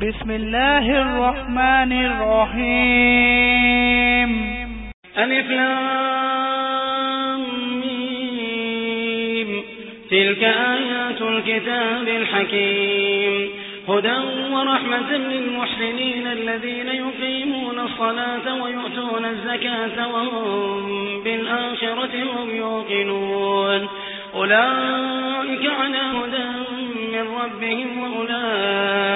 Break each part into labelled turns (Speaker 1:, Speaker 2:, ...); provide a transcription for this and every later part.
Speaker 1: بسم الله الرحمن الرحيم
Speaker 2: ألف تلك آيات الكتاب الحكيم هدى ورحمة للمحسنين الذين يقيمون الصلاة ويؤتون الزكاة وهم بالآخرة هم يوقنون أولئك على هدى من ربهم وأولئك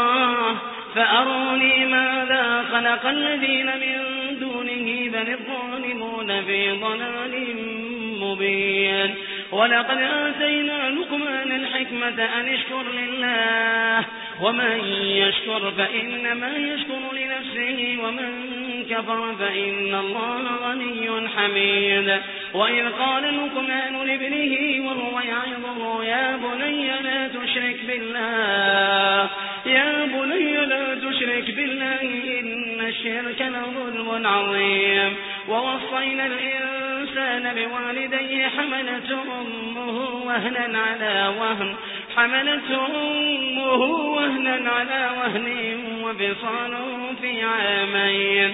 Speaker 2: فأروني ماذا خلق الذين من دونه بل الظالمون في ضلال مبين. ولقد آتينا لقمان الحكمة أن اشكر لله. ومن يشكر فإنما يشكر لنفسه ومن كفر فإن الله غني حميد. وإذ قال لقمان لابنه وهو يعظه يا بني لا تشرك بالله. يا بني لا تشرك بالله إن الشرك لظلم عظيم. ووصينا الإنسان بوالديه حملته أمه وهنا على وهن. حملته أمه وهنا على وهن وفصاله في عامين.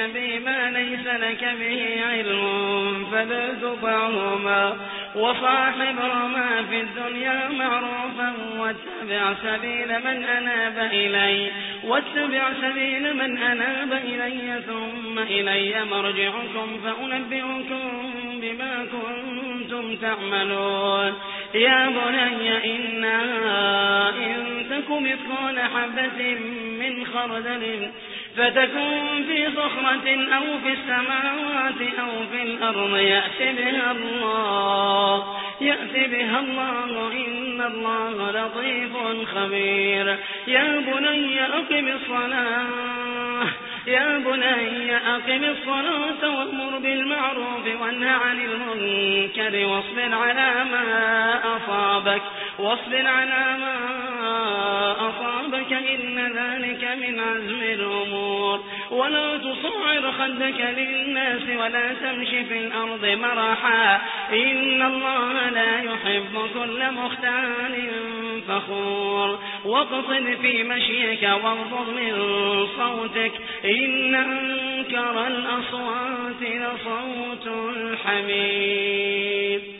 Speaker 2: تشرك بي ما ليس لك به علم فلا تطعهما وصاحبهما في الدنيا معروفا واتبع سبيل من أناب إلي واتبع سبيل من أناب إلي ثم إلي مرجعكم فأنبئكم بما كنتم تعملون يا بني إنا إن تك مثقال حبة من خردل فتكون في صخرة أو في السماوات أو في الأرض يأتي بها الله يأتي بها الله إن الله لطيف خبير. يا بني أقم الصلاة يا بني أقم الصلاة وأمر بالمعروف وانهى عن المنكر واصبر على ما أصابك واصبر على ما أصابك إن ذلك من عزم الأمور. ولا تصعر خدك للناس ولا تمشي في الأرض مرحا. إن الله لا يحب كل مختال فخور. واقصد في مشيك واغضر من صوتك. إن أنكر الأصوات لصوت الحميد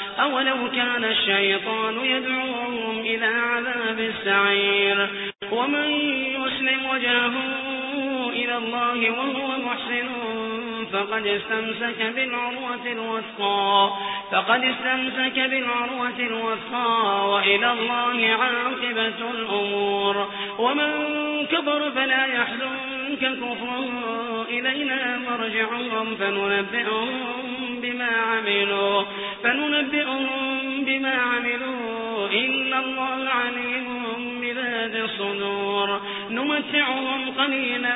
Speaker 2: أولو كان الشيطان يدعوهم إلى عذاب السعير. ومن يسلم وجهه إلى الله وهو محسن فقد استمسك بالعروة الوثقى. فقد استمسك بالعروة الوثقى وإلى الله عاقبة الأمور. ومن كبر فلا يحزنك كفر. إلينا مرجعهم فننبئهم بما عملوا. فننبئهم بما عملوا. إن الله عليم بذات الصدور. نمتعهم قليلا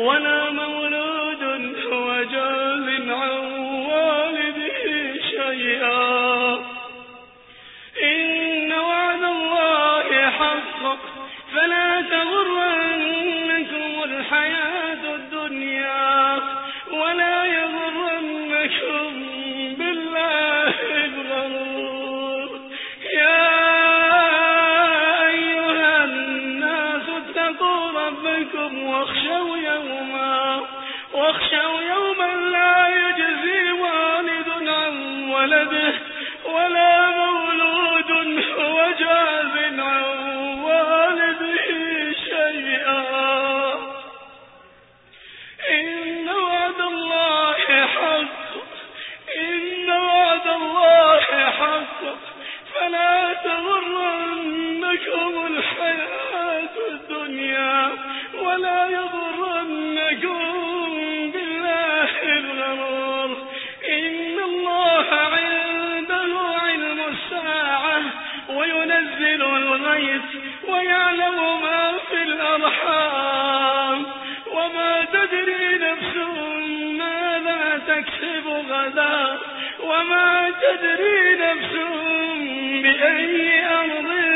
Speaker 2: ولا مولود هو جاز عن والده شيئا. ربكم واخشوا يوما واخشوا يوما لا يجزي والد عن ولده ولا تدري نفس بأي أرض